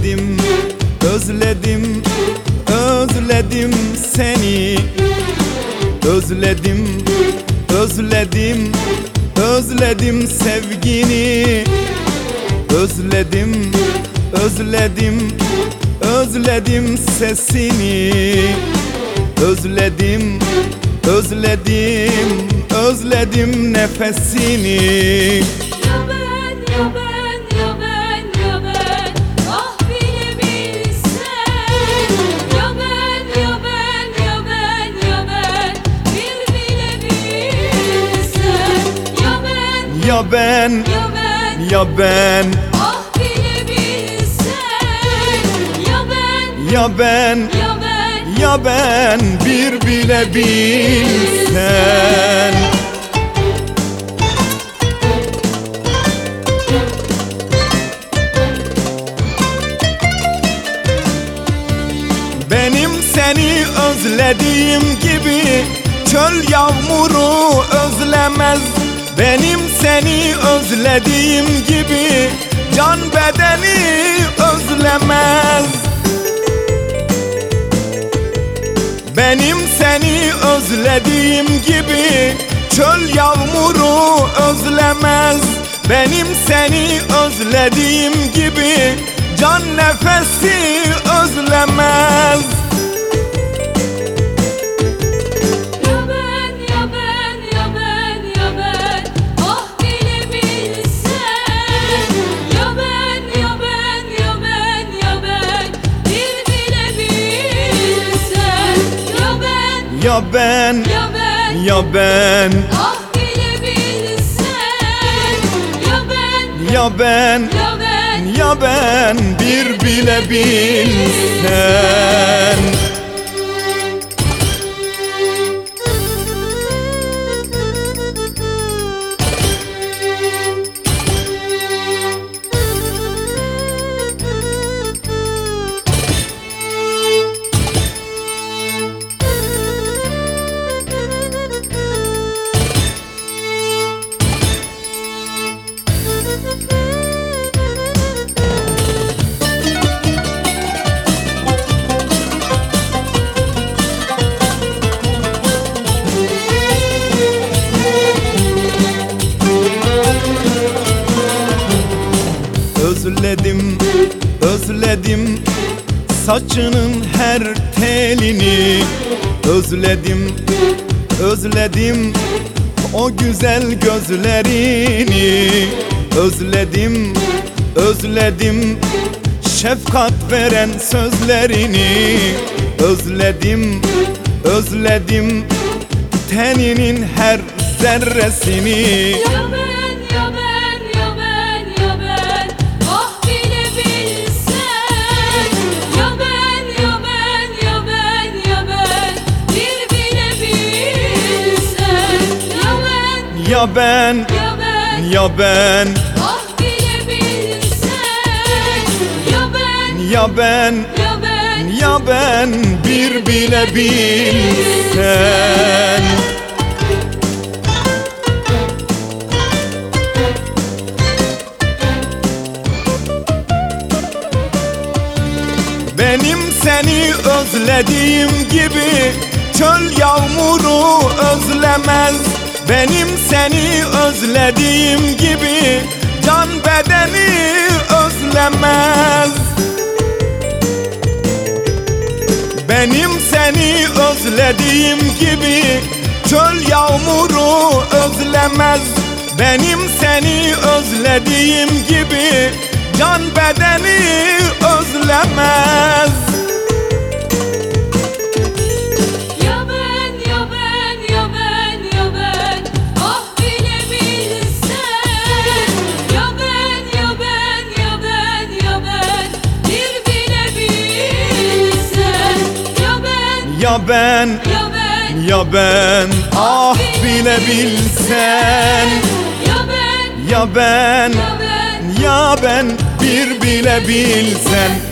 özledim Özledim, özledim seni. Özledim, özledim, özledim sevgini. Özledim, özledim, özledim sesini. Özledim, özledim, özledim nefesini. Ben, Ya ben, ya ben, ah bile bilsen Ya ben, ya ben, ya ben. Ya ben bir bile bilsen. Benim seni özlediğim gibi Çöl yağmuru özlemez Benim seni özlediğim gibi Can bedeni özlemez. Benim seni özlediğim gibi Çöl yağmuru özlemez. Benim seni özlediğim gibi Can nefesi özlemez Ya ben, ya ben, ya ben, ah bile bilsen Ya ben, ya ben, ya ben. ya ben bir bile Özledim, özledim Saçının her telini. Özledim, özledim O güzel gözlerini. Özledim, özledim Şefkat veren sözlerini. Özledim, özledim Teninin her zerresini. Ya Ya ben, ya ben, ya ben, ah bile bilsen Ya ben, ya ben, ya ben. ya ben bir bile bilsen Benim seni özlediğim gibi Çöl yağmuru özlemez Benim seni özlediğim gibi Can bedeni özlemez. Benim seni özlediğim gibi Çöl yağmuru özlemez. Benim seni özlediğim gibi Can bedeni özlemez Ya ben, ya ben, ya ben Ah bile bilsen Ya ben, Ya ben, ya ben. ya ben bir bile bilsen